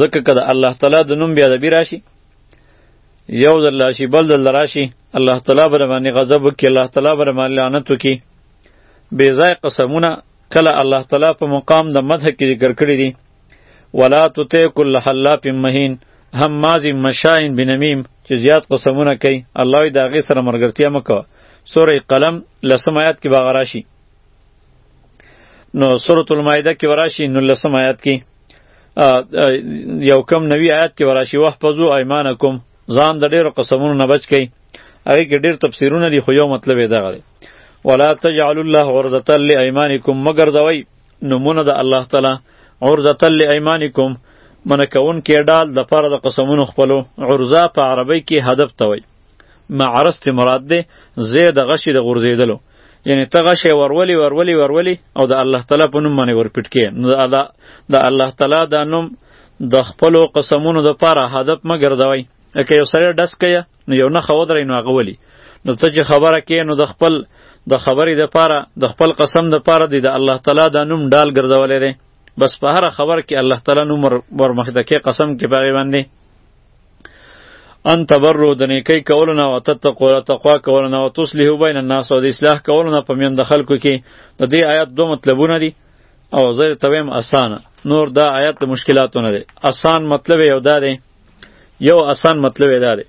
ځکه که د الله تعالی د نوم بیا د بی راشي یو ځل راشي بل ځل راشي الله تعالی بر باندې غضب وکړي الله تعالی بر باندې لعنت وکړي بې ځای قسمونه کله الله تعالی په مقام د مدح کې ذکر کړی دي ولا تطع كل حلاف مهین هماز مشاین بنمیم چې زیات قسمونه کوي الله یې د هغې سره ملګرتیا مه کوه سورې قلم لسم آیات کې به هغه راشي نو سورۃ المائده کې وراشي نو لسم آیات کې یو کم نوی آیات کې وراشي وحفظو ایمانکم ځان د ډیرو قسمونو نه بچ کړئ هغه کې ډیر تفسیرونه دي خو یو مطلب یې دغه دی ولا تجعلوا الله عرضة لأيمانكم مگر ځوي نمونه د الله تعالی عرضة لأيمانكم منکون کې ډال د پاره د قسمونو خپلو عرضه په عربی کې هدف ته وایي معرست مراد ده زه د غشي د غورځیدلو یعنی ته غشي ورولي ورولي ورولي او د الله تعالی په نوم باندې ورپټ کې نو د الله تعالی د نوم د خپل قسمونو د پاره هدف مګر دوی که یو سره ډس کیا نو یو نه خو درې نو هغه ولي نو ته چې خبره کې نو د خپل د خبرې د پاره د خپل قسم د پاره دی د الله تعالی د نوم ډال ګرځولې دی بس په هر خبر کې الله تعالی نوم ور مخته کې قسم کې پاره باندې ان تبرو د نیکی کولو نه او تتقو را تقوا کولو نه او تصلحو بین الناس او د اصلاح کولو نه په میان د خلکو کې د دې آیات دوه مطلبونه دي او زه تویم اسانه نور دا آیات د مشکلاتو نه دی اسان مطلب یو دا دی یو اسان مطلب دا دی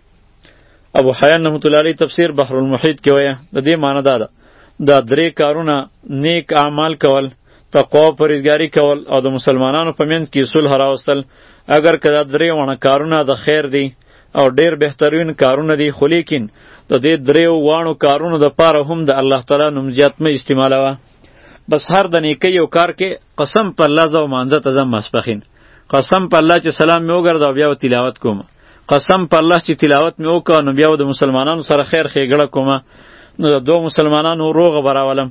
ابو حیان رحمت الله علیه تفسیر بحر المحیط کې وایي د دې معنی دا ده دا درې کارونه نیک اعمال کول تقوا او پرهیزګاري کول او د مسلمانانو په منځ کې صلح راوستل اګر که دا درې واړه کارونه د خیر دي او ډیر بهترین کارونه دي خو لیکن د دې درې واړو کارونو د پاره هم د الله تعالی نوم زیات مه استعمالوه بس هر د نیکۍ یو کار کې قسم په الله زه مانځه ته ځم ماسپښین قسم په الله چې سلام مې وګرځاو بیا تلاوت کوم قسم په الله چې تلاوت مې وکړ نو بیا د مسلمانانو سره خیر ښېګړه کوم نو د دوه مسلمانانو روغه براولم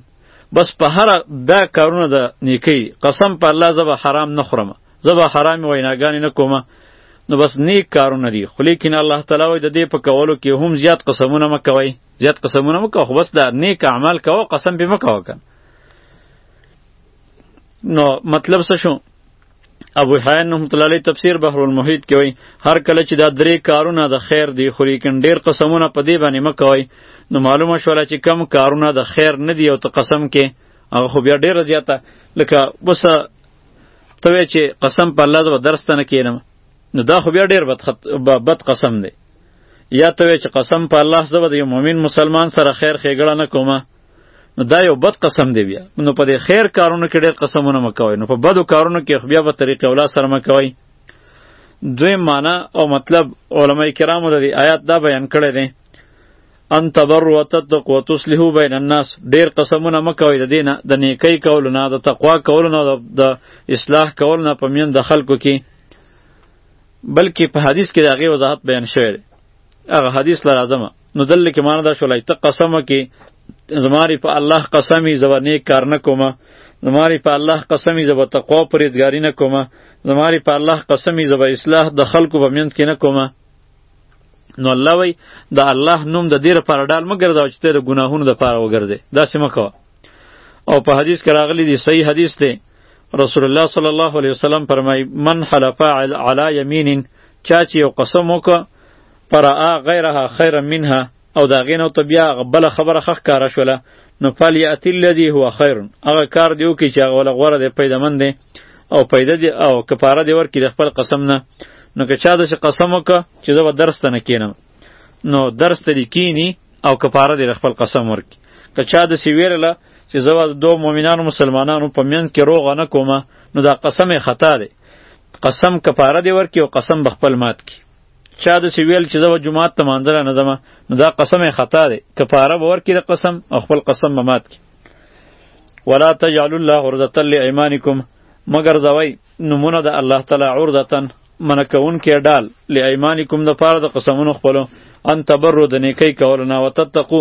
بس په هر دا کارونه د نیکی قسم په الله زبا حرام نه خورم زبا حرام ویناګانې نه کومه نو بس نیک کارونه دي خو لیکن الله تعالی وای د دې په کولو کې هم زیات قسمونه مکوي زیات قسمونه مکو خو بس دا نیک اعمال کوه قسم به مکو کن نو مطلب څه شو ابو حیان رحمت الله علیه تفسیر بحر المحیط کې وایي هر کله چې دا درې کارونه د خیر دی خو لیکن ډیر قسمونه په دې باندې مکوي نو معلومه شوله چې کم کارونه د خیر نه دی او ته قسم کې هغه خو بیا ډیره زیاته لکه بس ته وایې چې قسم په الله زه به درس ته نه کینم نو دا خو بیا ډیر بد, خط... بد قسم دی یا ته وایې چې قسم په الله زه به د یو مؤمن مسلمان سره خیر ښېګړه نه کومه نو دا یو بد قسم دی بیا نو په دې خیر کارونو کې ډېر قسمونه مکوئ نو په بدو کارونو کې بیا په طریق اولا سره مکوئ دوی معنا او مطلب علما کرامو د دې آیات دا بیان کړی دی ان تبر و تتق و تصلحو بین الناس ډیر قسمونه مکوئ د دینه د نیکی کولو نه د تقوا کولو نه د اصلاح کولو نه په میند د خلکو کې بلکې په حدیث کې د هغې وضاحت بیان شوی دی هغه حدیث له راځمه نو دلته کې معنی دا شولای ته قسم کې زماری په الله قسمی زبر نیک کار نه کومه زماری په الله قسمی زبر تقوا پرېزګاری نه کومه زماری په الله قسمی زبر اصلاح د خلکو په منځ کې نه کومه نو الله وی د الله نوم د دې لپاره ډال مګر دا چې ته د ګناهونو لپاره وګرځې دا سم کوه او په حدیث کې راغلی دی صحیح حدیث دی رسول الله صلی الله علیه وسلم فرمای من حلف علی یمین چا چې یو قسم وکړه پرآ غیرها خیرا منها او دا غینو ته بیا بل خبره خخ کار شوله نو فل یاتی الذی هو خیر هغه کار دیو کی چې هغه ول غوړه دی پیدمن دی او پیدا دی او کفاره دی ورکی د خپل قسم نه نو که چا د قسم وک چې زه درس ته نه کینم نو درس ته کینی او کفاره دی خپل قسم ورکی که چا د سی ویرله چې زه د دوه مؤمنانو مسلمانانو په میند کې روغ نه کومه نو دا قسم خطا دی قسم کفاره دی ورکی او قسم بخپل مات کی چا د سی ویل چې زه جمعات ته مانځل نه ځم نو دا قسم خطا دی کفاره به ورکړي د قسم او خپل قسم به مات کړي ولا تجعلوا الله عرضة لأيمانكم مگر ځوی نمونه د الله تعالی عرضتن منع کوونکی ډال لایمانکم د پاره د قسمونو خپلو ان تبرو د نیکی کولو نه وتتقو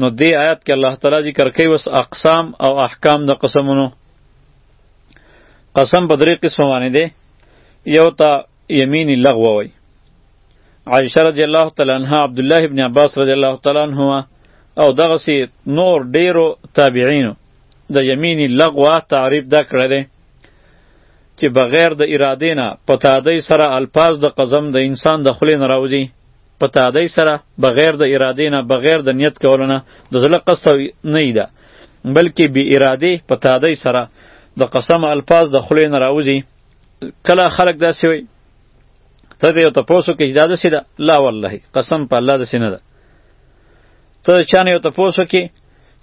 نو دې آیات کې الله تعالی ذکر کوي وس اقسام او احکام د قسمونو قسم په درې قسم باندې دی یو ته یمین لغو وای عائشه رضی الله تعالی عنها عبد الله ابن عباس رضی الله تعالی عنهما او دغه سی نور ډیرو تابعینو د یمین لغو تعریف دا کړی دی چې بغیر د ارادې نه په تادۍ سره الفاظ د قزم د انسان د خولې نه راوځي په تادی سره بغیر د اراده نه بغیر د نیت کولو نه د زړه قصد نه ده بلکې بی اراده په تادی سره د قسم الفاظ د خلې نه راوځي کله خلق داسې وي ته دې یو تپوسو کې اجازه سي ده لا والله قسم په الله داسې نه ده ته چا نه یو تپوسو کې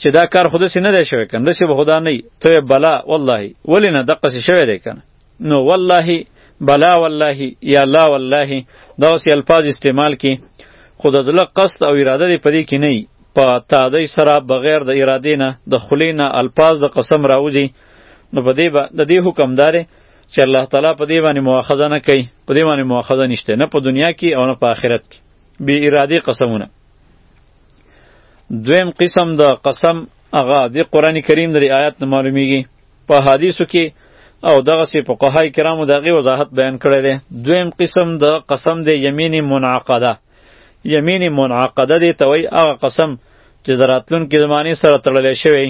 چې دا کار خود سي نه دی شوی کنه داسې به خدا نه ته بلا والله ولې نه دقه سي شوی دی کنه نو والله بلا والله یا لا والله دا اوس الفاظ استعمال کی خو د زړه قصد او اراده دی پدې کې نه په تادی سره بغیر د اراده نه د خلی نه الفاظ د قسم راوځي نو په دې د دې حکم دار چې الله تعالی په دې باندې مؤاخذه نه کوي په دې باندې مؤاخذه نشته نه په دنیا کې او نه په آخرت کې بی اراده قسمونه دویم قسم د قسم هغه د قران کریم د آیات نه معلومیږي په حدیثو کې او دغه سی فقهای کرامو دغه وضاحت بیان کړی دی دویم قسم د قسم د یمین منعقده یمین منعقده دی توي هغه قسم چې دراتلون کې زمانه سره تړلې شوی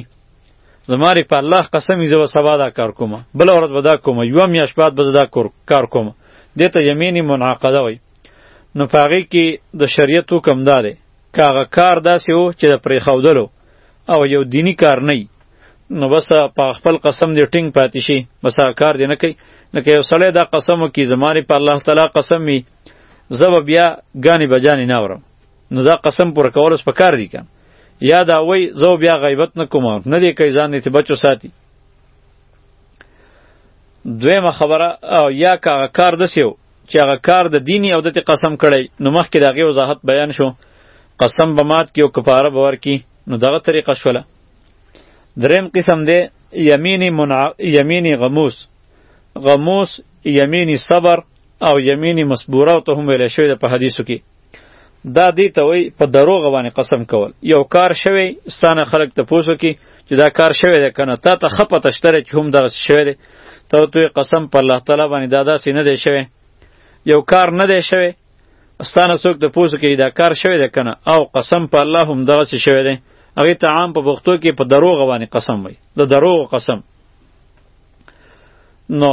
زماری په الله قسم یزو سبا دا کار کوم بل ورځ به دا کوم یو میاش بعد به دا کار کوم دته یمین منعقده وای نو پاغي کې د شریعت حکم دار کاغه کار داسې وو چې د پرې خودلو او یو دینی کار نه نو بس په خپل قسم دې ټینګ پاتې شي بس کار دې نه کوي لکه یو سړی دا قسم وکړي زماري په الله تعالی قسم وي زه به بیا ګانې بجانې نه اورم نو دا قسم پوره کول اوس په کار دي که یا دا وایي زه بیا غیبت نه کوم نه دی کوي ځان دې بچو ساتي دویمه خبره او یا که کار داسې چې هغه کار د دیني او دته قسم کړی نو مخکې د هغې وضاحت بیان شو قسم به مات کړي او کفاره به ورکړي نو دغه طریقه شوله دریم قسم دی یمینی, منع... یمینی غموس غموس یمینی صبر او یمینی مصبوره او ته هم ویلی شوی ده په حدیثو کې دا دی ته وای په دروغ باندې قسم کول یو کار شوی ستانه خلک ته پوسو کی چې دا کار شوی ده کنه تا ته خپه تشتره چې هم دغه شوی دی ته تو قسم په الله تعالی باندې دا داسې نه دی شوی یو کار نه دی شوی ستانه څوک ته پوسو کی دا کار شوی ده کنه او قسم په الله هم دغه شوی دی هغه ته عام په بوختو کې په دروغ باندې قسم وای د دروغ قسم نو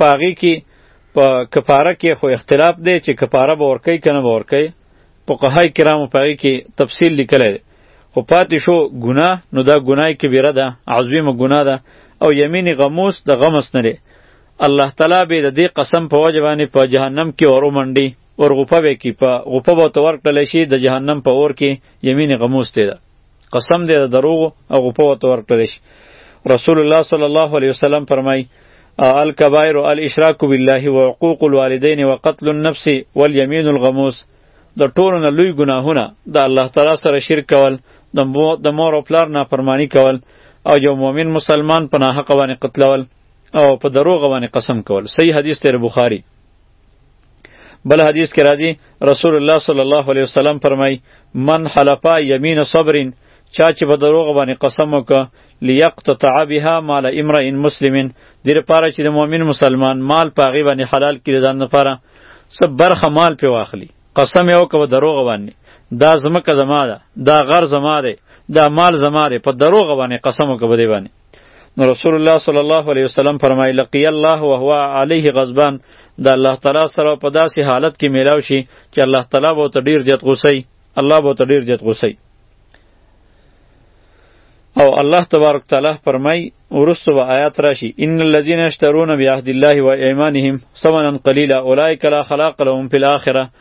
پاغي کې په کفاره کې خو اختلاف دی چې کفاره به ورکوي کنه به ورکوي فقهای کرامو پاغي کې تفصیل لیکلی دی خو پاتې شو ګناه نو دا ګناه کبیره ده عظیمه ګناه ده او یمین غموس د غمس نه الله تعالی به د دې قسم په وجه باندې په جهنم کې اورو منډي اور غوپه به کې په غوپه به تور کړل شي د جهنم په اور کې یمین غموس دی قسم دې د دروغو او غوپه ورته ورکړل شي رسول الله صلی الله علیه وسلم فرمایي الکبائر الاشراک بالله وعقوق الوالدین وقتل النفس والیمین الغموس د ټولو نه لوی ګناهونه د الله تعالی سره شرک کول د مور او پلار نافرمانی کول او یو مؤمن مسلمان په ناحقه باندې قتلول او په دروغ باندې قسم کول صحیح حدیث تیر بخاری بل حدیث کې راځي رسول الله صلی الله علیه وسلم فرمای من حلفا یمین صبر چا چې په دروغ باندې قسم وکړه لیقتطع بها مال امرئ مسلم دې لپاره چې د مؤمن مسلمان مال په هغې باندې حلال کړي ځان لپاره څه برخه مال پې واخلي قسم یې وکړه په دروغ باندې دا ځمکه زما ده دا غر زما دی دا مال زما دی په دروغ باندې قسم وکړه په دې باندې نو رسول الله صلی الله علیه وسلم فرمایي لقی الله وهو علیه غضبان د الله تعالی سره په داسې حالت کې میلاو شي چې الله تعالی به ته ډیر زیات غوسی الله به ته ډیر زیات غوسی او الله تبارک تعالی فرمای ورسو و آیات راشی ان الذين يشترون بعهد الله و ايمانهم ثمنا قليلا اولئك لا خلاق لهم في الاخره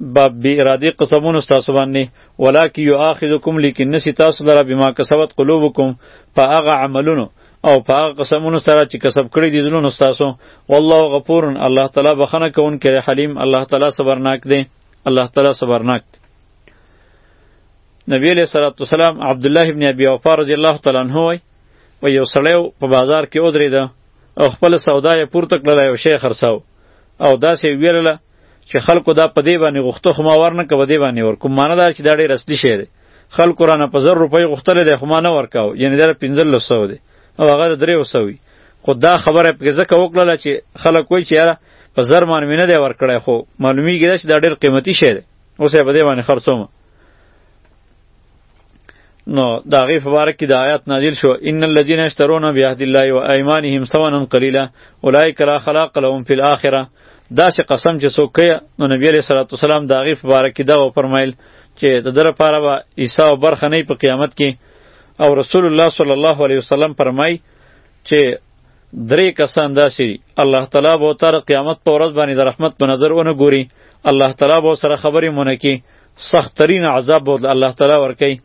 با بی ارادی قسمون استاسو باندې ولکه یؤاخذکم لیکن نسی تاسو لره بما کسبت قلوبکم په هغه عملونو او په هغه قسمونو سره چې کسب کړی دي زلون استاسو والله غفور الله تعالی بخنه کون کړي حلیم الله تعالی صبرناک دی الله تعالی صبرناک دی نبی علیہ الصلوۃ والسلام عبد الله ابن ابي اوفا رضی الله تعالی عنہ وای و یو سړی په بازار کې ودرېده او خپل سودا یې پورته کړله یو شی خرڅاو او داسې ویلله چې خلکو دا په دې باندې غوښته خو ما ورنه کوه دې باندې ور کوم معنی دا چې دا ډېر اصلي شی دی خلکو رانه په زر روپۍ غوښتلی دی خو ما نه ورکاو یعنې دا پنځلس سوه دی او هغه د درېیو سوه وي خو دا خبره پکې ځکه وکړله چې خلک وایي چې یاره په زر باندې مې نه دی ورکړی خو معلومیږي دا چې دا ډېر قیمتي شی دی اوس یې په دې باندې خرڅوم نو دا غي مبارک کې د آیات نازل شو ان الذين يشترون بعهد الله وايمانهم ثمنا قليلا اولئك لا خلاق لهم في الاخره دا سه قسم چې څوک کوي نو نبی عليه الصلاه والسلام دا غي مبارک کې دا و فرمایل چې د در لپاره به عیسی او برخه نه په قیامت کې او رسول الله صلی الله علیه وسلم فرمای چې درې کسان داسي الله تعالی به تر قیامت پر ورځ باندې د رحمت په نظر ونه ګوري الله تعالی به سره خبرې مونږ کې سخت ترین عذاب به ورته الله تعالی ورکوي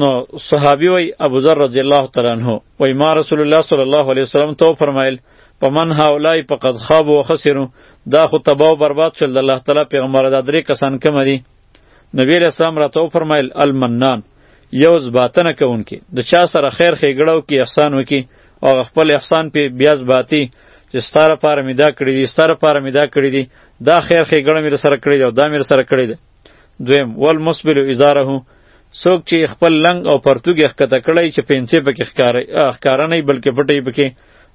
نو صحابي وای ابو ذر رضی الله تعالی عنہ وای ما رسول الله صلی الله علیه وسلم تو فرمایل په من هاولای په قد خواب و خسرو دا خو تباہ و برباد شول د الله تعالی پیغمبر دا درې کسان کم دي نبی علیہ السلام راته و فرمایل المنان یو زباتنه کوونکی د چا سره خیر ښېګړه وکړي احسان وکړي او هغه خپل احسان پې بیا ځباتي چې ستا لپاره مې دا کړي دي ستا لپاره مې دا کړي دي دا خیر ښېګڼه مې درسره کړې ده او دا مې درسره کړې ده دویم والمسبل ازاره څوک چې خپل لنګ او پرتوګ یې ښکته کړی چې پنسې پکې ښکاره نه وي بلکې پټې پکې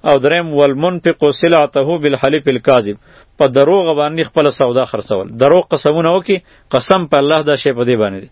او دریم والمنفق سلعته بالحلف الکاذب په دروغ باندې خپل سودا خرڅول دروغ قسمونه وکي قسم په الله دا شی په دې باندې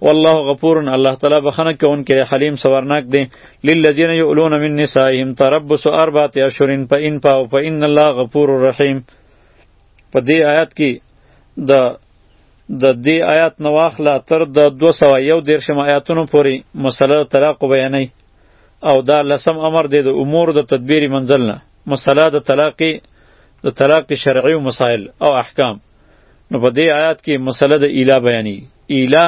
والله غفور الله تعالی بخنه کوونکی دی حلیم صبرناک دی للذین یؤلون من نسائهم تربص اربعه اشهر فإن فاو فإن الله غفور رحیم په دې آیات کې د د دې آیات نو واخله تر د 201 درشم آیاتونو پورې مسله طلاق بیانې او دا لسم امر دی د امور د تدبیری منزل نه مسله د طلاق د طلاق شرعي مسائل او احکام نو په دې آیات کې مسله د اله بیانی اله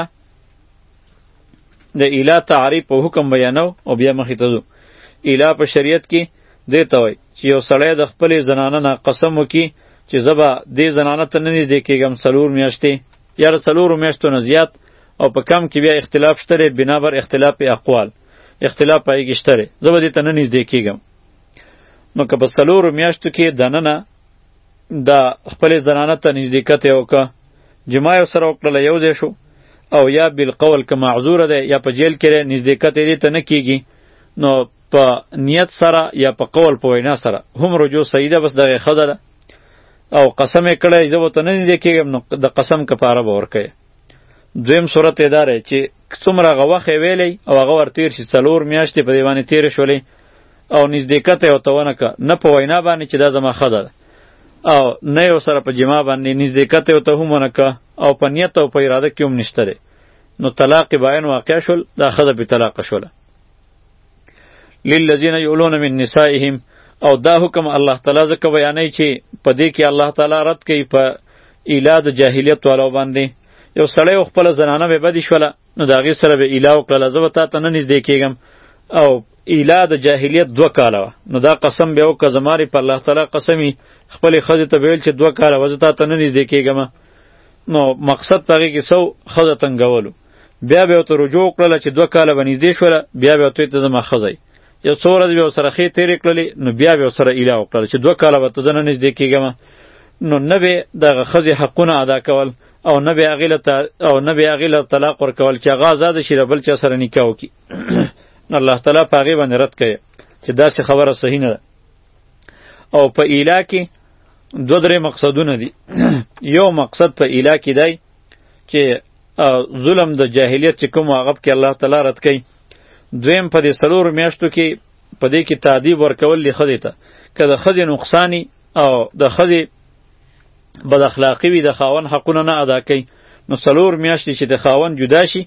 د اله تعریف په حکم بیانو او بیا مخې ته ځو اله په شریعت کې دې ته وایي چې یو سړی د خپلې زنانه نه قسم وکړي چې زه به دې زنانه ته نه نږدې کېږم څلور میاشتې یا د څلورو میاشتو نه زیات او په کم کې بیا اختلاف شته دی بنابر اختلاف اقوال اختلاف پای کې شته دی زه به دې ته نه نږدې کېږم نو که په څلورو میاشتو کې دننه دا خپل زنانه ته نږدې کته وکړه جما یو سره وکړه یو ځای شو او یا بالقول که معذور ده یا په جیل کې نږدې کته دې ته نه کیږي نو په نیت سره یا په قول په وینا سره هم رجوع صحیح ده بس دغه خزه ده او قسم یې کړی زه ورته نه نږدې کېږم نو د قسم کفاره به ورکوي دویم صورت یې دا دی چې څومره هغه وخت یې ویلی او هغه ورتېر شي څلور میاشتې په دې باندې تېرې شولې او نزدېکت یې ورته ونه کړه نه په وینا باندې چې دا زما ښځه ده او نه یې ورسره په جما باندې نزدېکت یې ورته هم ونه کړه او په نیت او په اراده کې هم نشته دی نو طلاق باین واقع شول دا ښځه بې طلاقه شوله للذین یولون من نسائهم او دا حکم الله تعالی ځکه بیانوي چې په دې کې الله تعالی رد کوي په ایلا د جاهلیت والو باندې یو سړی خپل زنانه به بدی شوله نو دا غي سره به اله وکړه زه وتا ته نه نږدې کېږم او اله د جاهلیت دوه کاله وه نو دا قسم به وکړه زماري په الله تعالی قسمی خپل خزه ته ویل چې دوه کاله وزتا ته نه نږدې کېږم نو مقصد پغې کې سو خزه تنګولو بیا به ته رجوع کړل چې دوه کاله باندې دې شوله بیا به ته ته زما خزه یو څو ورځې به سره خې تیرې کړلې نو بیا به سره اله وکړل چې دوه کاله به ته نه نږدې کېږم نو نه به دغه خزه حقونه ادا کول او نه به هغې له او نه به هغې له طلاق ورکول چې هغه ازاده شي له بل چا سره نکاح وکړي نو الله تعالی په هغې باندې رد کوي چې داسې خبره صحیح نه ده او په ایلا کې دوه درې مقصدونه دي یو مقصد په ایلا کې دی چې ظلم د جاهلیت چې کوم هغه کې الله تعالی رد کوي دویم په دې څلورو میاشتو کې په دې کې تعدیب ورکول دی ښځې ته که د ښځې نقصانی او د ښځې بد اخلاقی وي د خاون حقونه نه ادا کوي نو څلور میاشتې چې د خاون جدا شي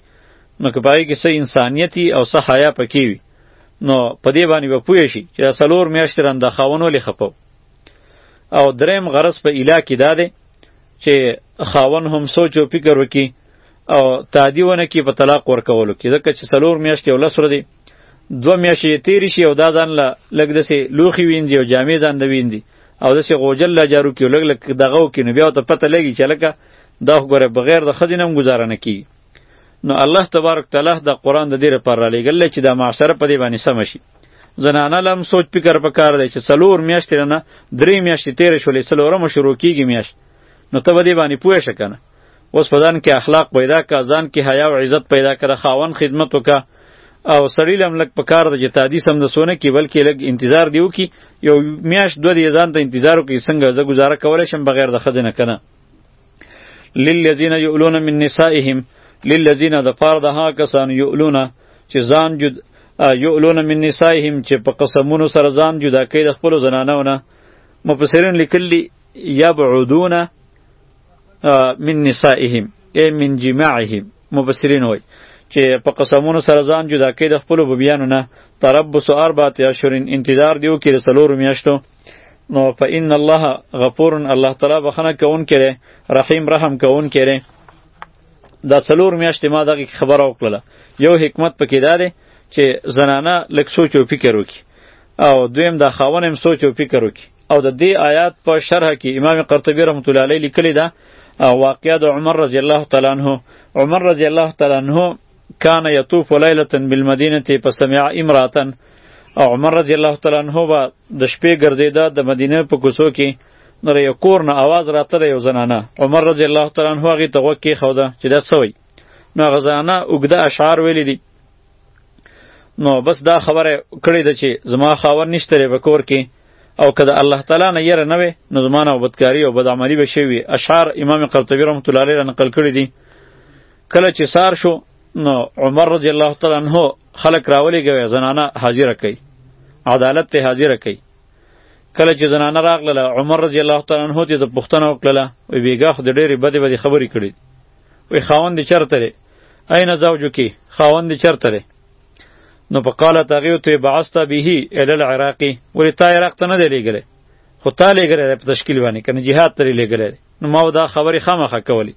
نو که پای کې څه انسانیتی او څه حیا پکې وي نو په دې باندې به پوه شي چې دا څلور میاشتې ران د خاون ولې خپو او دریم غرض په اله کې دا دی چې خاون هم سوچ او فکر وکړي او تعدی ونه کې په طلاق ورکولو کې ځکه چې څلور میاشتې او لس ورځې دوه میاشتې تیرې شي او دا ځان له لږ داسې لوښي وینځي او جامې ځان له وینځي او داسې غوجل له جارو کړي او لږ لږ دغه وکړي نو بیا ورته پته لګي چې لکه دا خو ګوره بغیر د ښځې نه هم ګزاره نه کیږي نو الله تبارک تعالی دا قرآن د دې لپاره رالیږلی چې دا معاشره په دې باندې سمه شي زنانه لم سوچ فکر په کار دی چې څلور میاشتې نه درې میاشتې تیرې شولې څلورمه شروع کیږي میاشت نو ته به دې باندې پوه شې که نه اوس په ځان کې اخلاق پیدا کا ځان کې حیا او عزت پیدا کړه خاون خدمت وکا او سړی لم لک په کار د جتادي سم د سونه کې بلکې لګ انتظار دیو کی یو میاش دوه دی ځان ته انتظار وکي څنګه زه گزاره کولای شم بغیر د خزنه کنه للذین یؤلون من نسائهم للذین د پار د ها کسان یؤلون چې ځان جد یؤلون من نسائهم چې په قسمونو سره ځان جدا کوي د خپل زنانو نه مفسرین لیکلی یبعدون من نسائهم ای من جماعهم مبصرین وای چې په قسمونو سره ځان جدا کې د خپل بوبیانو نه تربص اربعه اشهر انتظار دیو کې رسلور میاشتو نو فإن الله غفور الله تعالی بخنه کون کړي رحیم رحم کون کړي دا څلور میاشتې ما دغه خبره وکړه یو حکمت پکې دا دی چې زنانه لک سوچ او فکر وکړي او دویم دا خاون هم سوچ او فکر وکړي او د دې آیات په شرح کې امام قرطبي رحمت الله علیه لیکلی دا واقعا د عمر رضی الله تعالی عنہ عمر رضی الله تعالی عنہ کان یطوف لیلة بالمدینه فسمع امراه او عمر رضی الله تعالی عنہ با د شپې ګرځیدا د مدینه په کوڅو کې نو یو کور نه आवाज راته د یو زنانه عمر رضی الله تعالی عنہ هغه ته وکی خو دا چې دا سوی نو غزانه وګدا اشعار ویل دي نو بس دا خبره کړې ده چې زما خاور نشته لري په کور کې او که د الله تعالی نه یره نه وي نو زما نه بدکاري او بدعملي به شوي اشعار امام قرطبي رحمت الله علیه نقل کړي دي کله چې سار شو نو عمر رضی الله تعالی عنہ خلق راولې کوي زنانه حاضر کوي عدالت ته حاضر کوي کله چې زنانه راغله عمر رضی الله تعالی عنہ ته د پښتنه وکړه وی بیګه خو د ډېری بده بده خبرې کړې وی خاوند دی چرته دی اين زوجو کی خاوند دی چرته دی نو په قاله تغیو ته بعثت به ال العراقي ولی تا عراق ته نه دی لګره خو تا لګره په تشکیل باندې کنه jihad تری لګره نو ما دا خبره خامخه کولی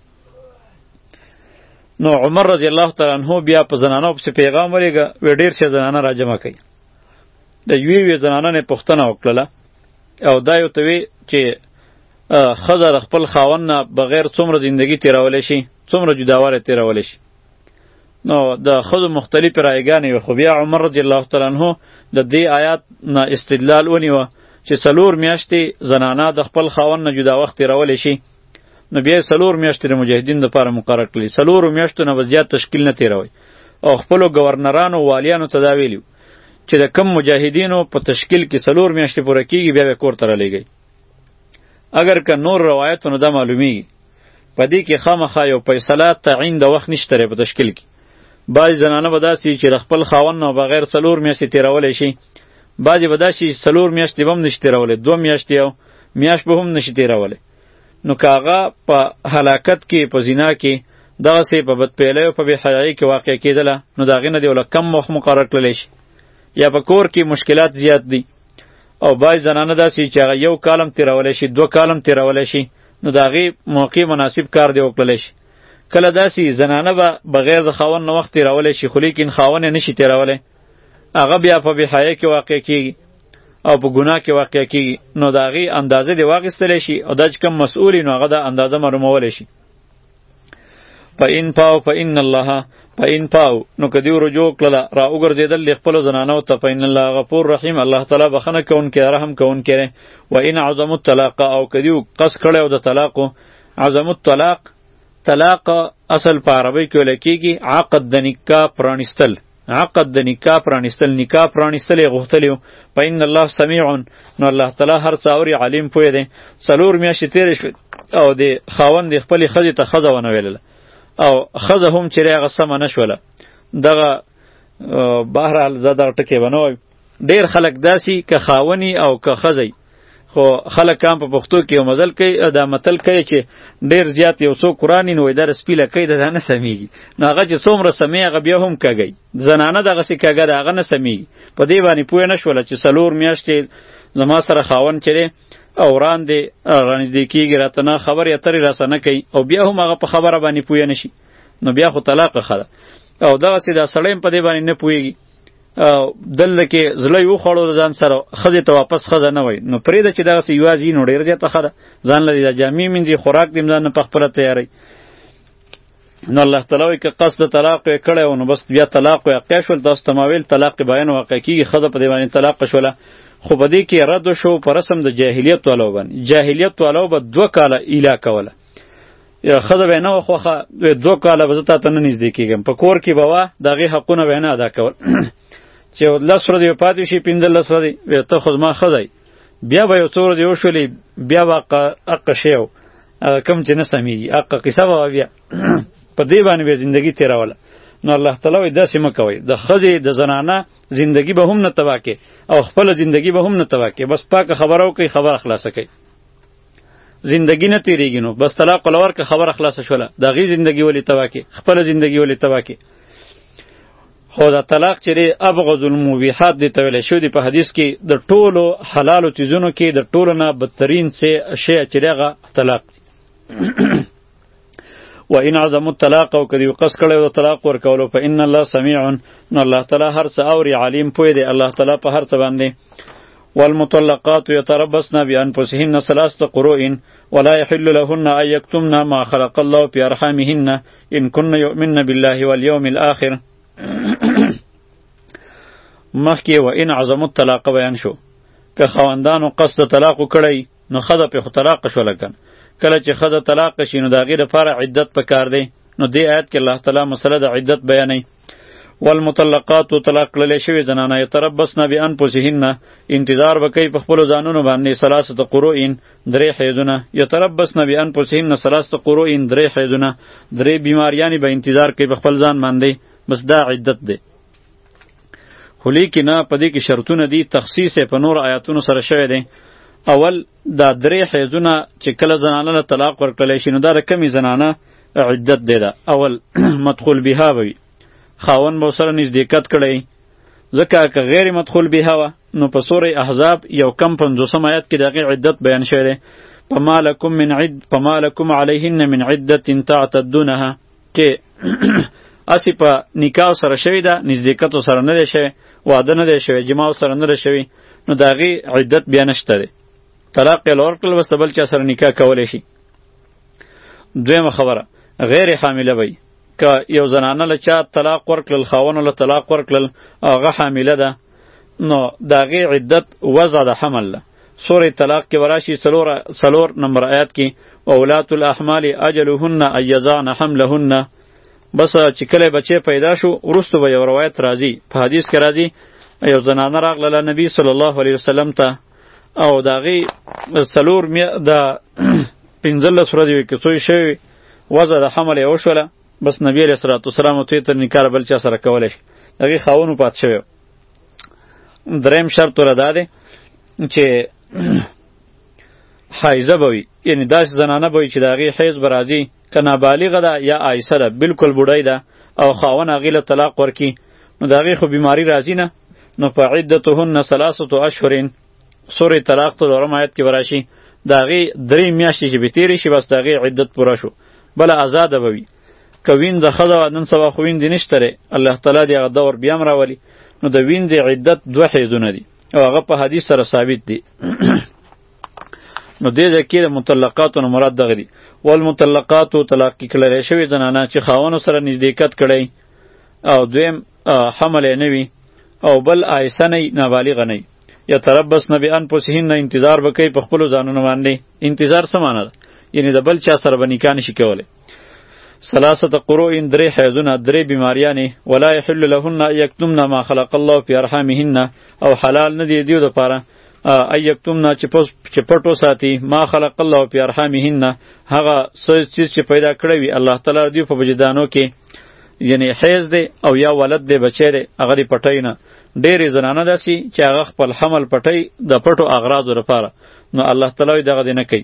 نو عمر رضی الله تعالی عنہ بیا په زنانو په پیغام ورېګه و ډیر شه زنانه راجمع کړي د یوې وی زنانه نه پښتنه وکړه او دا یو ته وی چې ښځه د خپل خاوند نه بغیر څومره زندگی تیرولی شي څومره جداوالی تیرولی شي نو د ښځو مختلفې رایګانې وې خو بیا عمر رضی الله تعالی عنه د دې آیات نه استدلال ونیوه چې څلور میاشتې زنانه د خپل خاوند نه جدا وخت تیرولی شي نو بیا څلور میاشتې د مجاهدین لپاره مقرر کړي څلورو میاشتو نه به زیات تشکیل نه تیروي او خپلو ګورنرانو والیانو ته دا ویلي چې د کم مجاهدینو په تشکیل کې څلور میاشتې پوره کیږي بیا به کور ته رالیږي اگر که نور روایتونو دا معلومی په دې کې خامخا یو فیصله تعین د وخت نشته په تشکیل کې بعضې زنانه به داسې چې د خپل خاوند نه بغیر څلور میاشتې تېرولی شي بعضې به داسې څلور میاشتې به هم نشي تېرولی دوه میاشتې او میاشت به هم نشي تېرولی نو که هغه په هلاکت کې په زنا کې دغسې په بدپیلۍ او په بېحیایۍ کې واقع کېدله نو د هغې نه دې وله کم وخت مقرر کړلی شي یا په کور کې مشکلات زیات دي او بای زنانه داسې چې هغه یو کالم تیرولی شي دوه کالم تیرولی شي نو د هغې موقع مناسب کار دی وکړلی شي کله داسې زنانه به بغیر د خاون نه وخت تیرولی شي خو لیکن خاون یې نشي تیرولی هغه بیا په بېحیایۍ کې واقع کیږي او په ګناه کې واقع کیږي نو د هغې اندازه دې واخیستلی شي او دا چې کوم مسؤول نو هغه دا اندازه معلومولی شي په ان پاو په ان الله په ان پاو نو کدی رجوع کړه را وګرځیدل د خپل زنانو ته په ان الله غفور رحیم الله تعالی بخنه کون کې رحم کون کې و ان عظم الطلاق او کدی قص کړه او د طلاق عظم الطلاق طلاق اصل په عربی کې لکېږي عقد د نکاح پرانستل عقد د نکاح پرانیستل نکاح پرانیستل یې غوښتلی و په ان الله سمیع نو الله تعالی هر څه اوري عالم پوه دی څلور میاشتې تېرې شوې او د خاوند د خپلې ښځې ته ښځه ونه ویلله او ښځه هم چې هغه سمه نه شوله دغه بهرحال زه دغه ټکی به نه وایم ډیر خلک داسي که خاوني او که خزي خو خلک کام په پښتو کې یو مزل کوي دا متل کوي چې ډیر زیات یو څو قرآنی نو در سپیله کوي دا نه سمیږي نو هغه چې څومره سمې هغه بیا هم کږی زنانه دغه سې کږه ده هغه نه سمیږي په دې باندې پوه نه شوله چې څلور میاشتې زما سره خاون چره او وران دی رانږدې کیږي راته نه خبرې اترې راسه نه کوي او بیا هم هغه په خبره باندې پوه نه شي نو بیا خو طلاق خده او دغه سي دا سړی په دې باندې نه پوهیږي دلته کې زړه یو خړو د ځان سره خزه ته واپس خزه نه وای نو پرې د چې دغه سی یوازې نو ډیر جته خره ځان لري د جامع منځي خوراک دیم ځان په خپل تیاری نو الله تعالی وی که قصد طلاق یې کړی او نو بس بیا طلاق یې واقع شول تاسو تماویل طلاق بیان واقع کیږي خزه په دی باندې طلاق شوله خو په دې کې رد شو پر رسم د جاهلیت والو باندې جاهلیت والو به دوه کاله اله کوله یا خزه وینه و خوخه دو کاله به زتا ته نه نږدې کیږم په کور کې به وه د هغې حقونه وینه ادا کول چې لس ورځې به پاتې شي پنځلس ورځې وی ته خو زما ښځه بیا به یو څو ورځې وشولې بیا به حق شی و کم چې نه سمیږي حق قصه به بیا په دې باندې به زندگی تیروله نو الله تعالی وی داسې مه کوئ د ښځې د زنانه زندگی به هم نه تباه کې او خپله زندگی به هم نه تباه کې بس پاکه خبره وکړئ خبره خلاصه کړئ زندگی نه تیریږي نو بس طلاق ولور که خبره خلاصه شوله د غي زندگی ولې تبا کې خپل زندگی ولې تبا کې خو دا طلاق چې ابغض الموبحات دی ته ویل شو دی په حدیث کې د ټولو حلالو چیزونو کې د ټولو نه بدترین څه شی چې هغه طلاق دی و ان عزم الطلاق او کدی قص کړي او طلاق ورکولو په ان الله سميع نو الله تعالی هر څه اوري علیم پوی دی الله تعالی په هر څه باندې والمطلقات يتربصن بانفسهن ثلاثه قروء ولا يحل لهن ان يكتمن ما خلق الله في ارحامهن ان كن يؤمن بالله واليوم الاخر مخکې و ان عزم الطلاق بیان شو که خواندانو قصد طلاق کړی نو خزه په خو طلاق شو لکن کله چې خزه طلاق شي نو داغه لپاره عدت پکار دی نو دې آیت کې الله تعالی مسله د عدت بیانې والمطلقات طلاق کړل شوی زنانه یتربصن بانفسهن انتظار وکي په خپل ځانونو باندې ثلاثه قروئن درې حیزونه یتربصن بانفسهن ثلاثه قروئن درې حیزونه درې بیماریانی به انتظار کوي په خپل ځان باندې بس دا عدت ده خو لیکي نه په دې کې شرطونه دي تخصیص په نور آیاتونو سره شوی دی اول دا درې حیضونه چې کله زنانه له طلاق ورکړلی شي نو دا د کمې زنانه عدت دی ده اول مدخول بها به وي خاون به سره نزدېکت کړی ځکه که غیر مدخول بها وه نو په سورې احزاب یو کم پنځوسم آیات کې د هغې عدت بیان شوی دی فما لکم من عد فما لکم علیهن من عدة تعتدونها کې اسی په نکاح سره شوی ده نزدېکت سره نه دی شوی واده نه دی شوی جماع سره نه دی شوی نو د هغې عدت بیا نشته دی طلاق یې ورکړل بس د بل چا سره نکاح کولی شي دویمه خبره غیر حامله وي که یو زنانه له چا طلاق ورکړل خاونه له طلاق ورکړل هغه حامله ده نو د هغې عدت وضع د حمل ده سوره طلاق کې وراشي څلور څلور نمبر آیات کې اولات الاحمال اجلهن ایزان حملهن بس چې کله بچی پیدا شو ورستو به یو روایت راځي په حدیث کې راځي یو زنانه راغله نبی صلی الله علیه وسلم ته او داغي څلور می د پنځلس ورځې کې څوی شوی وزه د حمل یې وشوله بس نبی علیه الصلاۃ والسلام ته تر نکاح بل چا سره کولی شي هغې خاونو پات شوی دریم شرط ور ده چې حایزه بوي یعنی داس زنانه بوي چې داغي حیز برازي کنا بالغه ده یا عایسه ده بالکل بډای ده او خاون هغه له طلاق ورکی نو داغي خو بیماری راځي نه نو په عدتهن ثلاثه اشهرین سورې طلاق ته لورم آیت کې براشي داغي درې میاشتې چې به تیرې شي بس داغي عدت پوره شو بل آزاد بوي که وینځه ښځه وه نن سبا خو وینځې نشته دی الله تعالی دې هغه دور بیا هم راولي نو د وینځې عدت دوه حیضونه دي او هغه په حدیث سره ثابت دي نو دې ځای کې د مطلقاتو نه مراد دغه دي والمطلقاتو طلاق کړی شوې زنانه چې خاونو سره نزدېکت کړی او دویم حمل یې نه وي او بل آیسه نه نابالغه نه یتربص نه به انفسهن نه انتظار به کوي په خپلو ځانونو باندې انتظار څه معنی ده یعنی د بل چا سره به نکاح نشي کولی ثلاثه قروء درې حیضونه درې بیماریانې ولا یحل لهن ان یکتمن ما خلق الله فی ارحامهن او حلال نه دی دیو لپاره ای یکتمنا چې پس چې پټو ساتي ما خلق الله فی ارحامهن هغه څه چې پیدا کړی وي الله تعالی دی په بجدانو کې یعنی حیز دی او یا ولد دی بچی دی هغه دی پټی نه ډېرې زنانه داسي چې هغه خپل حمل پټی د پټو اغراضو لپاره نو الله تعالی دغه دی نه کوي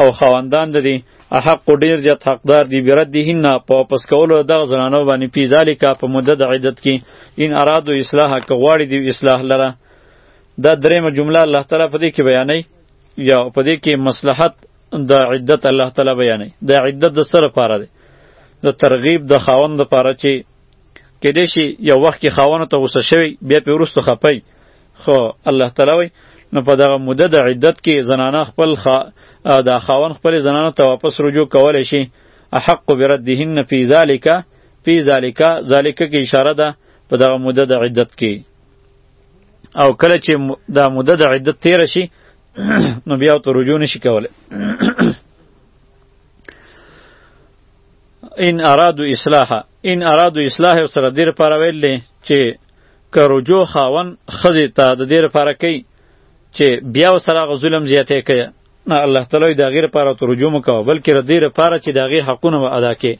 او خواندان د دې احق ډیر جت حقدار دی بردهن په واپس کولو دغه زنانو باندې پی ذالک په مدته د عدت کې ان ارادو اصلاح که غواړي دی اصلاح لره دا دریمه جمله الله تعالی په دې کې بیانې یا په دې کې مصلحت د عدت الله تعالی بیانې د عدت د سره پاره دی د ترغیب د خاوند لپاره چې کېدې شي یو وخت کې خاوند ته غوسه شوی بیا په ورستو خپي خو الله تعالی وایي نو په دغه موده د عدت کې زنانه خپل خا د خاون خپل زنانه ته واپس رجوع کولای شي احق بردهن فی ذالک فی ذالک ذالک کې اشاره ده په دغه موده د عدت کې او کله چې دا موده د عدت تیر شي نو بیا ته رجوع نشي کولای ان ارادو اصلاح ان ارادو اصلاح سره دیر پر ویل دی چې که رجوع خاون خزه ته د دیر پر کوي چې بیا سره غ ظلم زیاته کوي نه الله تعالی دا غیر پر ته رجوع مکو بلکې د دیر پر چې دا غي حقونه و ادا کوي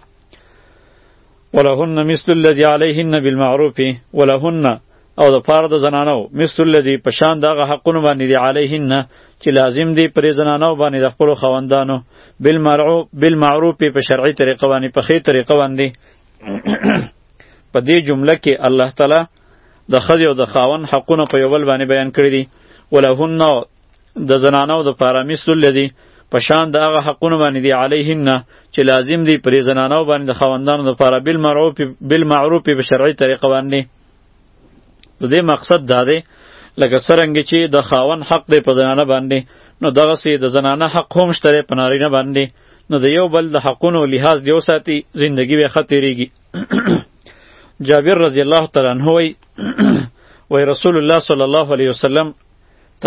ولهن مثل الذي عليهن بالمعروف ولهن او د پاره د زنانو مثل الذي پشان دغه حقونه باندې دی علیهن چې لازم دی پر زنانو باندې د خپل خوندانو بالمعروف بالمعروف په شرعي طریقه باندې په خې طریقه باندې په دې جمله کې الله تعالی د خځې او د خاون حقونه په یو بل باندې بیان کړی دي ولهن د زنانو د پاره مثل الذي په شان د هغه حقونه باندې دی علیهن چې لازم دی پر زنانو باندې د خوندانو لپاره بالمعروف بالمعروف په شرعي طریقه باندې د دې مقصد دا دی لکه سرنګ چې د خاون حق دی په زنانه باندې نو دغه سي د زنانه حق هم شته په نارینه باندې نو د یو بل د حقونو لحاظ دیو ساتي زندگی به خطرېږي جابر رضی الله تعالی عنہ وی وی رسول الله صلی الله علیه وسلم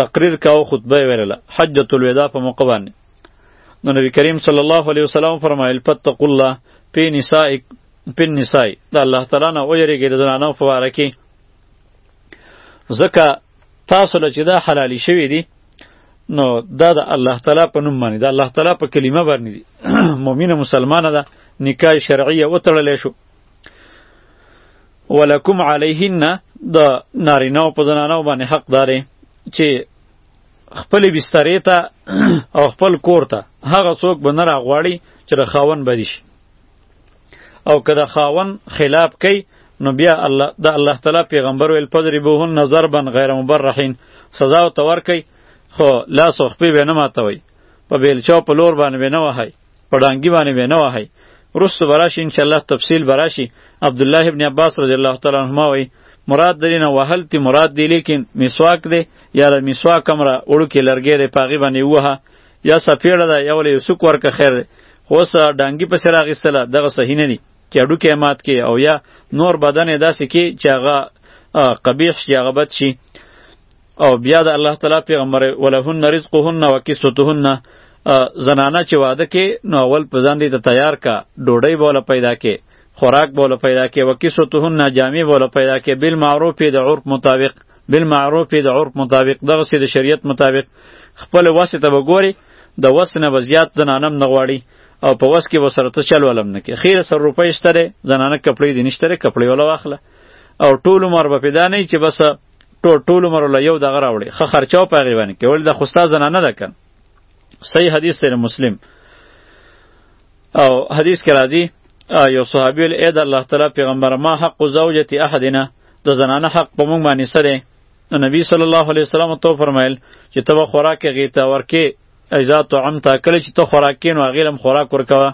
تقریر کاو خطبه ویله حجۃ الوداع په موقع باندې نو نبی کریم صلی الله علیه وسلم فرمایل فتقوا الله فی نسائک په نساء د الله تعالی نه ویریږي د زنانو په واره کې ځکه تاسو له چې دا حلالي شوي دي نو دا د الله تعالی په نوم باندې د الله تعالی په کلمه باندې دي مؤمنه مسلمانه ده نکاح شرعیه وتړلی شو ولکم علیهن د نارینهو په زنانو باندې حق دارې چې خپل بسترې ته او خپل کور ته هغه څوک به نه راغواړي چې د خاون بدی شي او که د خاون خلاف کوي نو بیا الله د الله تعالی پیغمبر ویل پدریبوهن نظر بن غیر مبرحین سزا او تور کوي خو لاس او خپې به نه ماتوي په بیلچو په لور باندې به نه وهي په ډانګي باندې به نه وهي رسو براشي ان شاء الله تفصیل براشي عبد الله ابن عباس رضی الله تعالی عنهما وی مراد درینه وهل تی مراد دی لیکن مسواک دی یا د مسواک امره وړو کې لرګی دی پاغي باندې وه یا سپیړه ده یا ولې یو سوک ورکه خیر دی خو اوس ډانګي پسې راغیستله دغه صحیح نه دي چې هډوکی یې مات کې او یا نور بدن یې داسې کې چې هغه قبیح شي هغه بد شي او بیا د الله تعالی پیغمبر ولهن رزقهن و کسوتهن زنانه چې واده کې نو اول په ځان دې ته تیار کا ډوډۍ بوله پیدا کې خوراک بوله پیدا کې و کسوتهن جامې بوله پیدا کې بالمعروف د عرف مطابق بالمعروف د عرف مطابق دغه سي د شریعت مطابق خپل وسه ته وګوري د وسنه وزیات زنانم نه غواړي او په وس کې وسره ته چل ولم نه کې خیر سر روپۍ شتره زنانه کپړې دي نشتره کپړې ولا واخله او ټول عمر به پیدا نه چې بس ټول ټول عمر له یو دغه راوړي خه خرچاو په غیبن کې ول د خوستا زنانه ده کن صحیح حدیث سره مسلم او حدیث کې راځي یو صحابي ویل ای د الله تعالی پیغمبر ما حق زوجتی احدنا د زنانه حق په موږ باندې څه دی نو نبی صلی الله علیه وسلم ته وفرمایل چې ته به خوراک هغې ته ورکې اذا طعمت کله چې ته خوراک کین هغې له هم خوراک ورکوه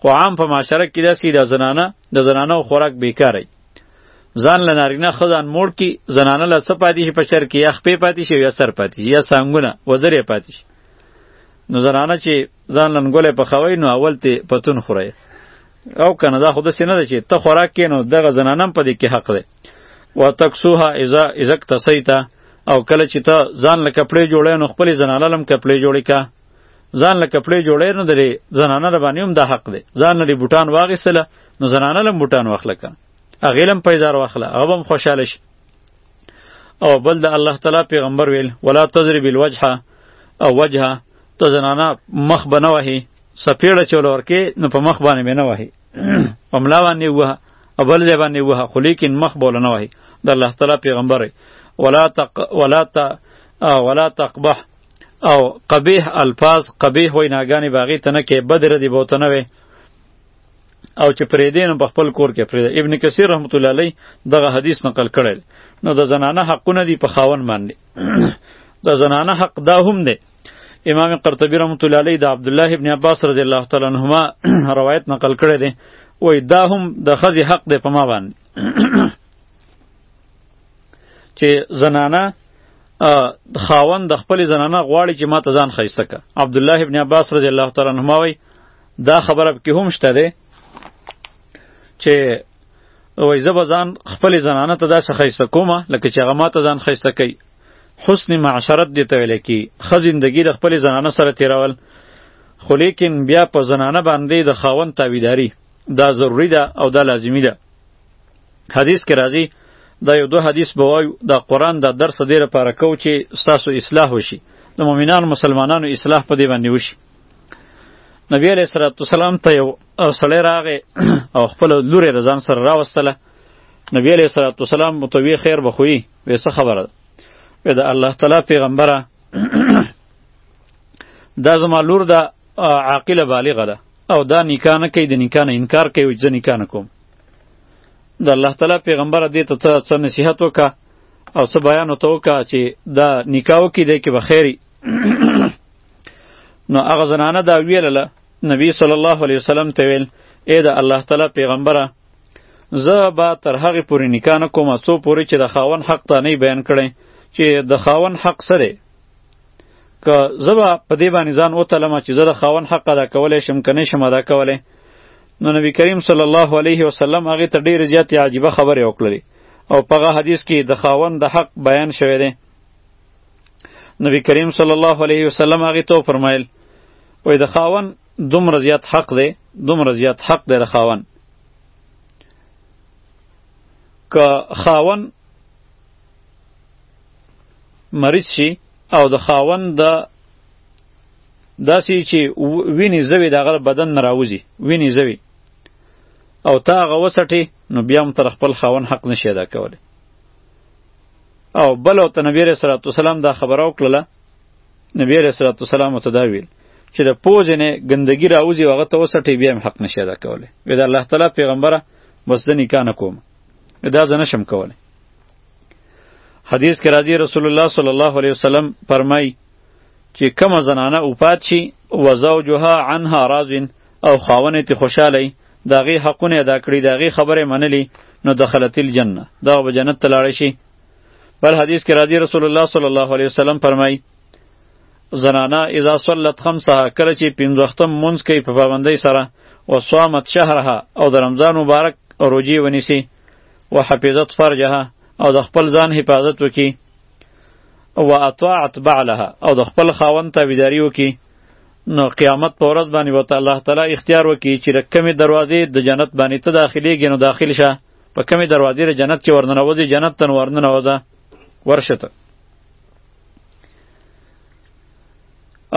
خو عام په معاشره کې داسې د زنانه د زنانه او خوراک بیکاره ځان له نارینه ښځان موړ کی زنانه له څه پاتې شي په شر کې یا خپې پاتې شي یا سر پاتې شي یا څنګونه وزرې پاتې شي نو زنانه چې ځان لنګولې په خوي نو اول ته پتون خوري او کنه دا خود سینه ده چې ته خوراک کینو دغه زنانم په دې کې حق ده وتکسوها اذا اذا تسیتا او کله چې ته ځان له کپړې جوړې نو خپل زنانه لم کپړې جوړې کا ځان له کپړې جوړې نو درې زنانه ر باندې هم دا حق ده ځان لري بوټان واغسله نو زنانه لم بوټان واخله کا اغیلم پیزار واخله هغه هم خوشاله شي او بل د الله تعالی پیغمبر ویل ولا تضرب الوجه او وجهه ته زنانه مخ بنه وهي سپېړه چې ول ورکې نو په مخ باندې مې نه وهي په ملا باندې ووهه او بل ځای باندې ووهه خو لیکن مخ به ول نه وهي د الله تعالی پیغمبر ولا تق ولا ت ولا تقبح او قبیح الفاظ قبیح ویناګانې باغې ته نه کې بدر دی بوته نه وي او چې پرې دین په خپل کور کې پرې ابن کثیر رحمت الله علیه دغه حدیث نقل کړی نو د زنانه حقونه دی په خاون باندې د زنانه حق دا هم دی امام قرطبی رحمت الله علیه د عبد الله ابن عباس رضی الله تعالی عنهما روایت نقل کړی دی وای دا هم د خزي حق دی په ما باندې چې زنانه خاوند د خپل زنانه غواړي چې ما ته ځان خیسته که عبد الله ابن عباس رضی الله تعالی عنهما وای دا خبره کې هم شته ده چې او ای زبا ځان خپل زنانه ته داسې خیسته کومه لکه چې هغه ماته ځان خیسته کوي حسن معاشرت دی ته ویل کی خ زندگی د خپل زنانه سره تیرول خو لیکن بیا په زنانه باندې د خاون تابعداري دا ضروری ده او دا لازمی ده حدیث کې راځي دا یو دو حدیث به وایو دا قرآن دا درس دی لپاره کو چې ستاسو اصلاح وشي د مؤمنانو مسلمانانو اصلاح په دې باندې وشي نبی علیه السلام ته یو او سړی راغی او خپل لور یې ځان سره راوستله نبی علیه الصلاة والسلام ورته ویې خیر به خو یي وې څه خبره ده وې د الله تعالی پیغمبره دا زما لور ده عاقله بالغه ده او دا نکاح نه کوي د نکاح نه انکار کوي چې زه نکاح نه کوم د الله تعالی پیغمبره دې ته څه څه نصیحت وکړه او څه بیان ورته وکړه چې دا نکاح وکړي دی کې به خیر نو هغه زنانه دا ویلله نبی صلی الله علیه وسلم ته ویل ای د الله تعالی پیغمبره زه به تر هغې پورې نکاح نه کوم څو پورې چې د خاون حق تا نه بیان کړی چې د خاون حق سره که زه به په دې باندې ځان وتلم چې زه د خاون حق ادا کولی شم که نه شم ادا کولی نو نبی کریم صلی الله علیه وسلم هغې ته ډېرې زیاتې عجیبه خبرې وکړلې او په هغه حدیث کې د خاون د حق بیان شوی دی نبی کریم صلی الله علیه وسلم هغه ته فرمایل وای د خاون دومره زیات حق دی دومره زیات حق دی د خاون که خاون مریض شي او د خاون د داسې چې وینې زوی د هغه بدن نه راوځي وینې زوی او تا هغه وسټې نو بیا هم تر خپل خاون حق نشي ادا کولی او بل او ته نبی رسول الله سلام دا خبره وکړه نبی رسول الله سلام ته دا ویل چې د پوزې نه ګندګي راوځي هغه ته وسټي بیا هم حق نشي ادا کولی وې دا الله تعالی پیغمبره بس د نکاح نه کوم دا زه نشم کولی حدیث کې راځي رسول الله صلی الله علیه وسلم فرمای چې کومه زنانه اوپات شي وزوجها عنها راضین او خاونه ته خوشاله د هغې حقونه ادا کړي د هغې خبره یې منلې نو دخلت الجنه دغه به جنت ته لاړی شي بل حدیث کې راځي رسول الله صلی الله علیه وسلم فرمایي زنانا اذا صلت خمسها کله چې پنځه وخت مونږ کوي په پابندۍ سره و صامت شهرها او د رمضان مبارک روجي ونیسي و حفظت فرجها او د خپل ځان حفاظت وکي و اطاعت بعلها او د خپل خاوند تابعداري وکي نو قیامت په ورځ باندې وته الله تعالی اختیار وکړي چې د کمې دروازې د جنت باندې ته داخليږي نو داخل شه په کمې دروازې د جنت چې ورننه وځي جنت ته ورننه وځه ورشه ته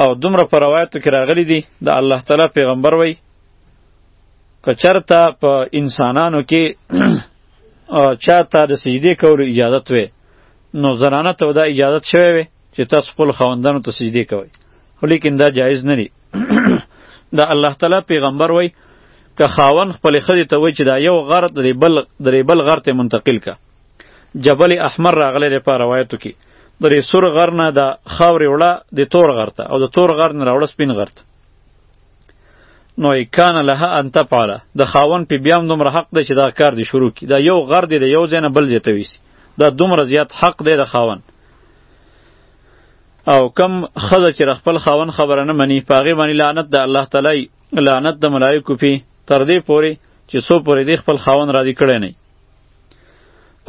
او دومره په روایتو کې راغلي دي د الله تعالی پیغمبر وای که چرته په انسانانو کې چاته د سجدې کولو اجازت وي نو زنانه ته دا اجازت شوی وي چې تاسو خپل خاوندانو ته سجدي کوئ خو لیکن دا جایز نه دی دا الله تعالی پیغمبر وای که خاون خپل خدي ته وای چې دا یو غر درې بل درې بل غر ته منتقل کا جبل احمر راغله د په روایتو کې درې سور غر نه دا خاورې وړه د تور غر ته او د تور غر نه راوړه سپین غر ته نو کان لها ان تفعل د خاون په بیام دومره حق دی چې دا کار دی شروع کی دا یو غر دی د یو ځای نه بل ځای ته ویسی دا دومره زیات حق دی د خاون او کم خزه چې خپل خاون خبره نه مني په هغې باندې لعنت د الله تعالی لعنت د ملایکو پی تر دې پورې چې څو پورې دې خپل خاون راضي کړی نه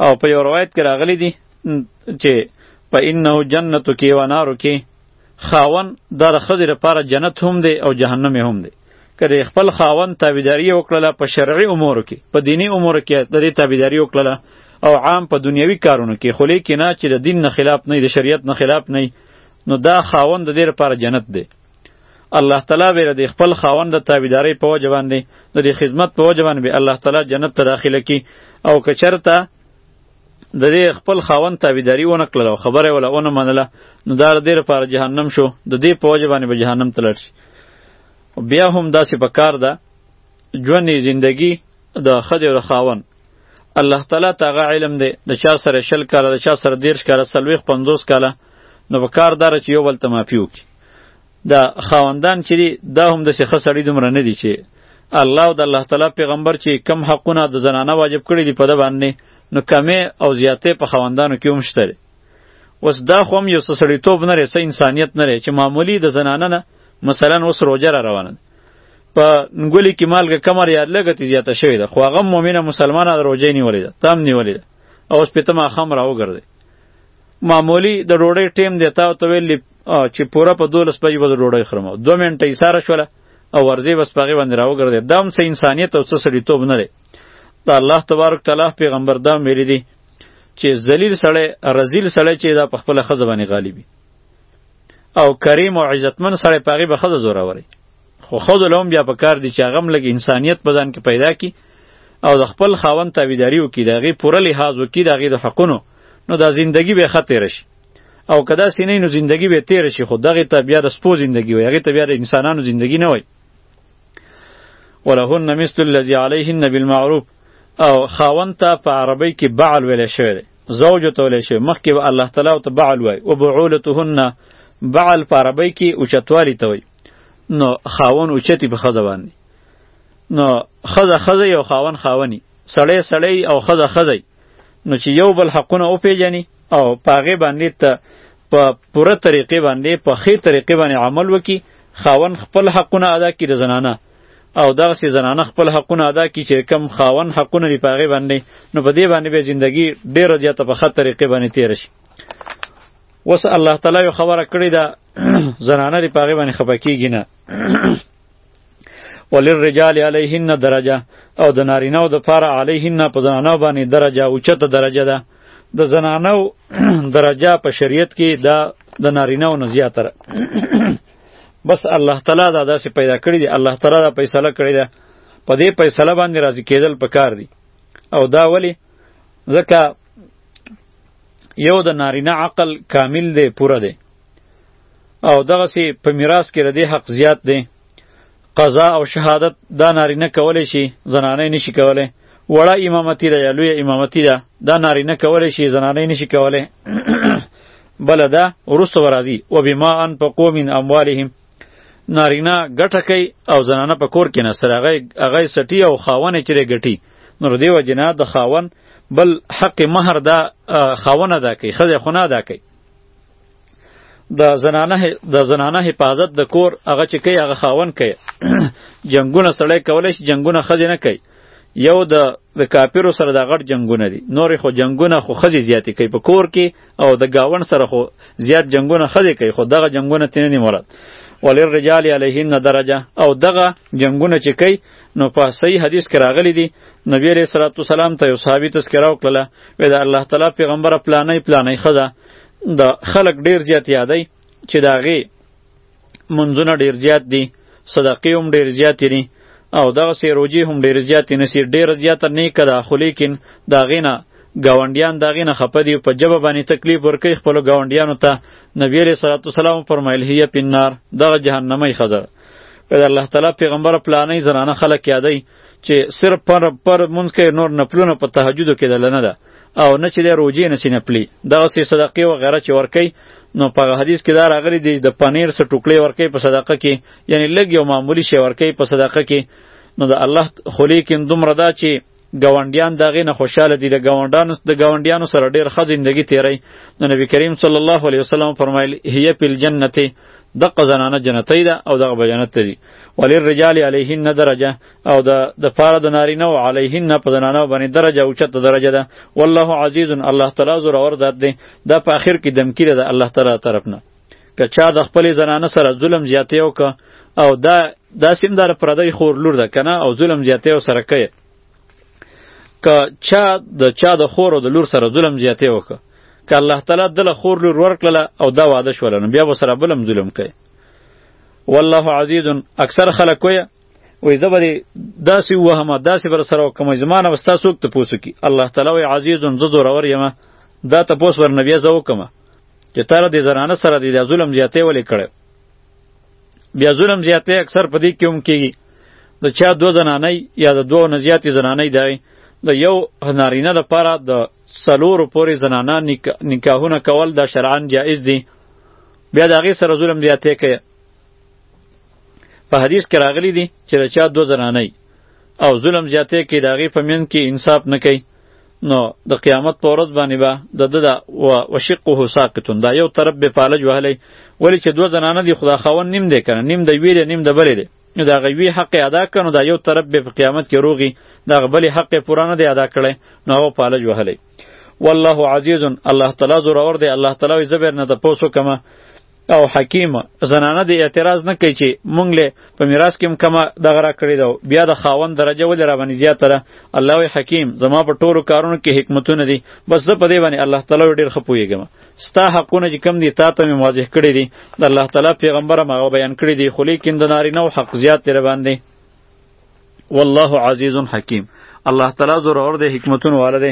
او په یو روایت کې راغلی دی چې په انه جنت کې و نارو کې خاون دا د ښځې لپاره جنت هم دی او جهنم هم دی که د خپل خاون تابعداري وکړله په شرعي امورو کې په دیني امورو کې د دې تابعداري وکړله او عام په دنیوي کارونو کې خو لیکې نه چې د دین نه خلاف نه د شریعت نه خلاف نه نو دا خاون د دې لپاره جنت دی الله تعالی به د خپل خاوند د تابعداري په وجه باندې د خدمت په وجه باندې به الله تعالی جنت ته داخله کی او که چرته د دې خپل خاوند تابعداري ونه کړله او خبره یې وله ونه منله نو دا د دې لپاره جهنم شو د دې په وجه باندې به جهنم ته لاړ شي بیا هم داسې په کار ده ژوند زندگی د ښځې او د خاوند الله تعالی ته هغه علم دی د چا سره شل کاله د چا سره دېرش کاله څلوېښت پنځوس کاله نو په کار داره چې یو بل ته معافي وکړي دا خاوندان چې دي دا هم داسې ښه سړي دومره نه دي چې الله او د الله تعالی پیغمبر چې کم حقونه د زنانه واجب کړي دي په ده باندې نو کمې او زیاتې په خاوندانو کې هم شته دی اوس دا خو هم یو څه سړیتوب نه دی څه انسانیت نه دی چې معمولي د زنانه نه مثلا اوس روژه را روانه ده په نګولي کې مالګه کمر یا لږه زیاته شوې ده خو هغه مؤمنه مسلمانه روژه نیولې ده تام نیولې ده او اوس پته ما خمر او ګرځي معمولی د ډوډۍ ټیم دی تا ته ویل چې پوره په 12 بجې به ډوډۍ خورم 2 منټه یې ساره شوله او ورځې بس پغه باندې راوګرځي دام څه انسانیت او څه سړیتوب نه دی دا الله تبارک تعالی پیغمبر دا ویلي دي چې ذلیل سړی رزیل سړی چې دا په خپل خزه باندې غالیبي او کریم او عزتمن سړی پغه به خزه زوره وري خو خود لهم بیا په کار دي چې هغه هم لږ انسانیت په ځان کې پیدا کړي او د خپل خاوند تابعداري وکړي د هغې پوره لحاظ وکړي د هغې د حقونو نو دا زندگی به ښه تېره شي او که داسې نه نو زندگی به تېره شي خو دغې ته بیا د سپو زندگی وایي هغې ته بیا د انسانانو زندگی نه وایي ولهن مثل الذي عليهن بالمعروف او خاوند ته په عربی کې بعل ویل شوی دی زوج ته ویل شوی مخکې به الله تعالی ته بعل وایي او بعولتهن بعل په عربی کې اوچتوالی ته وایي نو خاون اوچتی په خزه باندې نو خزه خزه او خاون خاونی سړی سړی او خزه خزه نو چې یو بل حقونه او پیجنی او پاغه باندې ته په پوره طریقې باندې په خې طریقې باندې عمل وکي خاون خپل حقونه ادا کړي د زنانه او دغه سي زنانه خپل حقونه ادا کړي چې کم خاون حقونه لري پاغه باندې نو په دې باندې به ژوندۍ ډېر زیاته په خې طریقې باندې تیر شي وس الله تعالی یو خبره کړی دا زنانه دی پاغه باندې خپه کیږي نه وللرجال علیهن درجه او د نارینه او د پاره علیهن په زنانه باندې درجه او چته درجه ده د زنانه درجه په شریعت کې دا د نارینه او زیاتره بس الله تعالی دا داسې پیدا کړی دی الله تعالی دا فیصله کړی ده په دې فیصله باندې راضی کېدل پکار دی او دا ولی ځکه یو د نارینه عقل کامل دی پوره دی او دغه سي په میراث کې ردی حق زیات دی قضا او شهادت دا نارینه کولای شي زنانه نشي کولای وړه امامتی ده یا لوی امامتی ده دا نارینه کولای شي زنانه نشي کولای بل دا ورسته ورازي و بما ان پقوم اموالهم نارینه ګټه کوي او زنانه په کور کې نسره هغه هغه سټي او خاونه چیرې ګټي نو دیو جنا د خاون بل حق مہر دا خاونه دا کوي خزه خونه دا کوي د زنانه د زنانه حفاظت د کور هغه چې کوي هغه خاون کوي جنگونه سړی کولای شي جنگونه خزه نه کوي یو د د کاپیرو سره د غټ جنگونه دي نور خو جنگونه خو خزي زیات کوي په کور کې او د گاون سره خو زیات جنگونه خزي کوي خو دغه جنگونه تنه نه مراد ولر رجال علیهن درجه او دغه جنگونه چې کوي نو په صحیح حدیث کې راغلي دي نبی علیہ الصلوۃ والسلام ته یو صحابي تذکرہ وکړه وې دا الله تعالی پیغمبر پلانې پلانې خزه د خلق ډیر زیات یادای چې داغه منځونه ډیر زیات دي صدقې هم ډیر زیاتې دي او دغسې روژې هم ډیر زیاتې نسی ډیره زیاته نیکه ده خو لیکن د هغې نه ګاونډیان د هغې نه خفه دي په ژبه باندې تکلیف ورکوي خپلو ګاونډیانو ته نبی علیه صلات وسلام فرمایل هی په نار دغه جهنمۍ ښځه د الله تعالی پیغمبر پلانې زنانه خلک یادوي چې صرف پر پر مونځ کوي نور نفلونه په تهجدو کې دله نه ده او نه چې د روجې نه سینه پلی دغه سي صدقې او غیره چې ورکي نو په حدیث کې دا راغلي دي د پنیر سره ټوکړې ورکي په صدقه کې یعنی لږ یو معمولی شی ورکي په صدقه کې نو د الله خلی کې دومره دا چې گاونډیان دغه نه خوشاله دي د گاونډانو د گاونډیانو سره ډیر ښه ژوندۍ تیری نو نبی کریم صلی الله علیه وسلم فرمایل هی په جنته دغه زنانه جنتی ده او دغه به جنت ته دي ولرجال علیهن درجه او د د پاره د نارینه او علیهن په زنانه باندې درجه او چت درجه ده والله عزیز الله تعالی زور اور ذات دی دا په اخر کې دمکی ده الله تعالی طرف نه که چا د خپل زنانه سره ظلم زیاتی او که او دا دا سیم دار پردی خور لور ده کنه او ظلم زیاتی او سره کوي که چا د چا د خور او د لور سره ظلم زیاتی او که که الله تعالی دله خور لور ورکړله او دا واده شول نو بیا به سره بلم ظلم کوي والله عزیز اکثر خلک وایي وای زه به داسې وهم داسې بر سره وکم زمانه وستا څوک ته پوسو کی الله تعالی وای عزیز زه زورور یم دا ته پوس ور نبی زه وکم چې تر دې زنانه سره دې ظلم زیاتې ولې کړ بیا ظلم زیاتې اکثر په دې کې هم کېږي د چا دو زنانه یا د دوه نه زیاتې زنانه دی د یو نارینه لپاره د سلورو پورې زنانه نکاحونه کول د شرعن جایز دي بیا د هغې سره ظلم زیاتې کوي په حدیث کې راغلی دی چې د چا دوه زنانه او ظلم زیاته کې د هغې په منځ کې انصاف نه کوي نو د قیامت په ورځ باندې به د ده دا وشقه ساقطون دا یو طرف به فالج وهلی ولې چې دوه زنانه دي خدا خاون نیم دی کنه نیم د ویلې نیم د بلې دی نو دا غوی حق ادا کړو دا یو طرف به په قیامت کې روغي دا غبلی حق پورا نه دی ادا کړي نو هو پالج وهلی والله عزیز الله تعالی زور اور دی الله تعالی زبر نه تاسو کما او حکیم زنانه د اعتراض نه کوي چې مونږ له په میراث کې کما دغه را کړی دا بیا د خاوند درجه ولې را باندې زیاته ده الله وی حکیم زما په ټولو کارونو کې حکمتونه دي بس زه په دې باندې الله تعالی ډیر خپویږم ستا حقونه چې کم دي تا ته مې واضح کړی دي د الله تعالی پیغمبر ما بیان کړی دي خو لیکن د نارینه او حق زیات دی باندې والله عزیز حکیم الله تعالی زور اور دې حکمتونه والده